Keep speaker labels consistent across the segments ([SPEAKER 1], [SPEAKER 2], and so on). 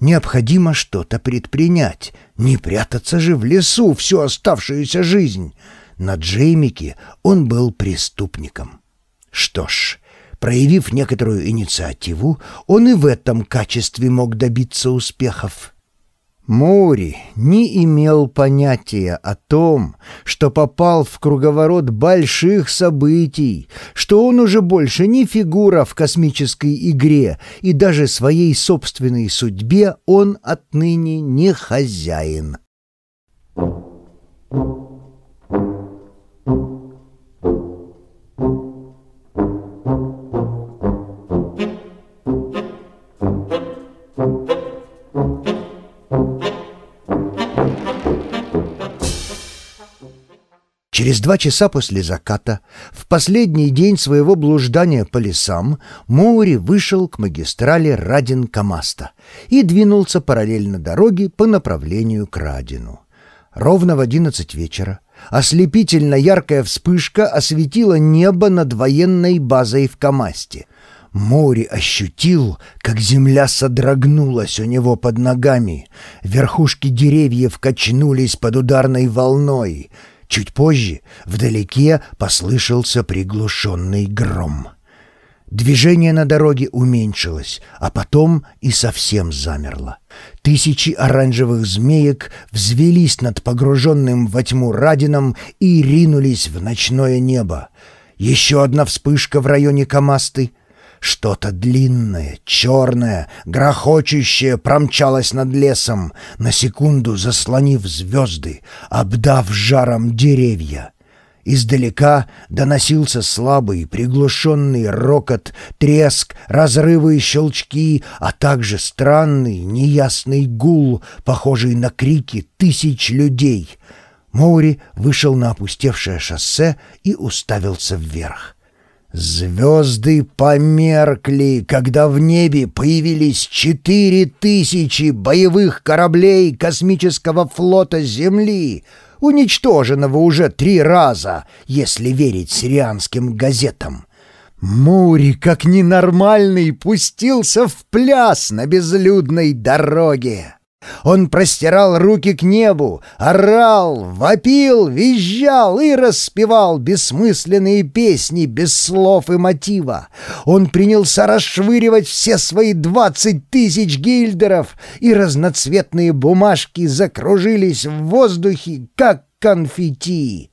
[SPEAKER 1] Необходимо что-то предпринять, не прятаться же в лесу всю оставшуюся жизнь. На Джеймике он был преступником. Что ж, проявив некоторую инициативу, он и в этом качестве мог добиться успехов. Мори не имел понятия о том, что попал в круговорот больших событий, что он уже больше не фигура в космической игре, и даже своей собственной судьбе он отныне не хозяин. Через два часа после заката, в последний день своего блуждания по лесам, Моури вышел к магистрали Радин-Камаста и двинулся параллельно дороге по направлению к Радину. Ровно в одиннадцать вечера ослепительно яркая вспышка осветила небо над военной базой в Камасте. Моури ощутил, как земля содрогнулась у него под ногами. Верхушки деревьев качнулись под ударной волной — Чуть позже вдалеке послышался приглушенный гром. Движение на дороге уменьшилось, а потом и совсем замерло. Тысячи оранжевых змеек взвелись над погруженным во тьму Радином и ринулись в ночное небо. Еще одна вспышка в районе Камасты — что-то длинное, черное, грохочущее промчалось над лесом, на секунду заслонив звезды, обдав жаром деревья. Издалека доносился слабый, приглушенный рокот, треск, разрывы и щелчки, а также странный, неясный гул, похожий на крики тысяч людей. Моури вышел на опустевшее шоссе и уставился вверх. Звезды померкли, когда в небе появились четыре тысячи боевых кораблей космического флота Земли, уничтоженного уже три раза, если верить сирианским газетам. Мури, как ненормальный, пустился в пляс на безлюдной дороге. Он простирал руки к небу, орал, вопил, визжал и распевал бессмысленные песни без слов и мотива. Он принялся расшвыривать все свои двадцать тысяч гильдеров, и разноцветные бумажки закружились в воздухе, как конфетти.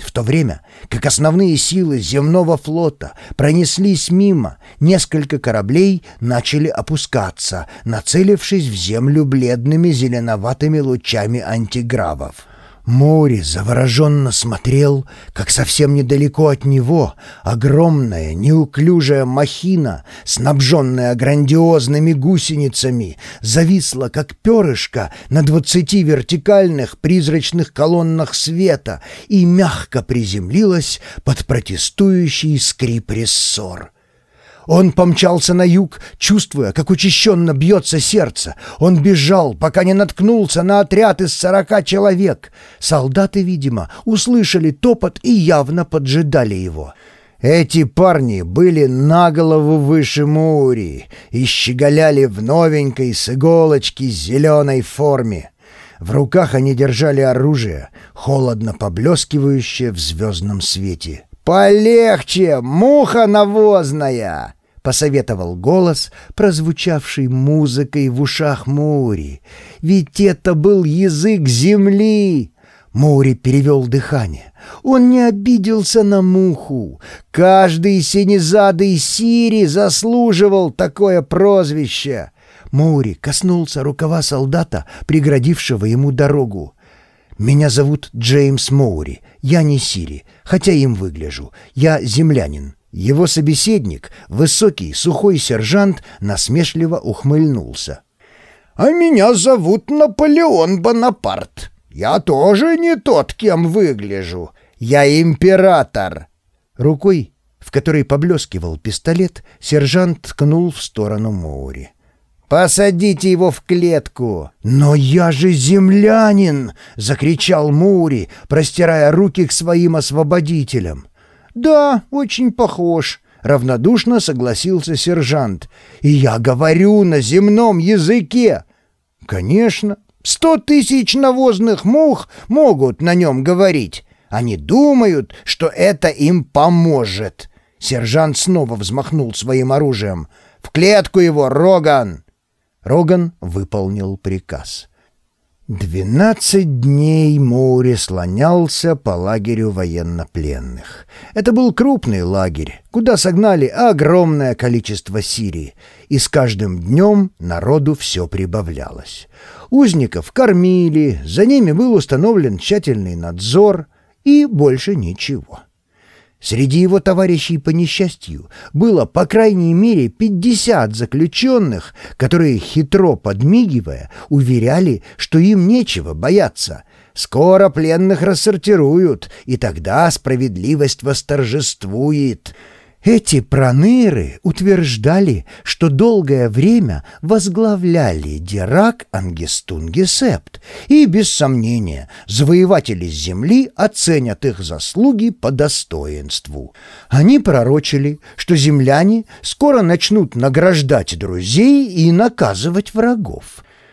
[SPEAKER 1] В то время, как основные силы земного флота пронеслись мимо, несколько кораблей начали опускаться, нацелившись в землю бледными зеленоватыми лучами антигравов. Море завороженно смотрел, как совсем недалеко от него огромная неуклюжая махина, снабженная грандиозными гусеницами, зависла, как перышко, на двадцати вертикальных призрачных колоннах света и мягко приземлилась под протестующий скрип рессор. Он помчался на юг, чувствуя, как учащенно бьется сердце. Он бежал, пока не наткнулся на отряд из сорока человек. Солдаты, видимо, услышали топот и явно поджидали его. Эти парни были на голову выше Мури и щеголяли в новенькой с иголочки зеленой форме. В руках они держали оружие, холодно поблескивающее в звездном свете. «Полегче, муха навозная!» — посоветовал голос, прозвучавший музыкой в ушах Мури. «Ведь это был язык земли!» Мури перевел дыхание. Он не обиделся на муху. Каждый синезадый Сири заслуживал такое прозвище. Мури коснулся рукава солдата, преградившего ему дорогу. «Меня зовут Джеймс Моури. Я не Сири, хотя им выгляжу. Я землянин». Его собеседник, высокий сухой сержант, насмешливо ухмыльнулся. «А меня зовут Наполеон Бонапарт. Я тоже не тот, кем выгляжу. Я император». Рукой, в которой поблескивал пистолет, сержант ткнул в сторону Моури. «Посадите его в клетку!» «Но я же землянин!» — закричал Мури, простирая руки к своим освободителям. «Да, очень похож», — равнодушно согласился сержант. «И я говорю на земном языке. конечно. Сто тысяч навозных мух могут на нем говорить. Они думают, что это им поможет. Сержант снова взмахнул своим оружием. «В клетку его, Роган!» Роган выполнил приказ. Двенадцать дней Моури слонялся по лагерю военнопленных. Это был крупный лагерь, куда согнали огромное количество Сирии, и с каждым днем народу все прибавлялось. Узников кормили, за ними был установлен тщательный надзор, и больше ничего. Среди его товарищей по несчастью было по крайней мере 50 заключенных, которые, хитро подмигивая, уверяли, что им нечего бояться. Скоро пленных рассортируют, и тогда справедливость восторжествует. Эти проныры утверждали, что долгое время возглавляли Дирак Ангестунгесепт, и, без сомнения, завоеватели земли оценят их заслуги по достоинству. Они пророчили, что земляне скоро начнут награждать друзей и наказывать врагов.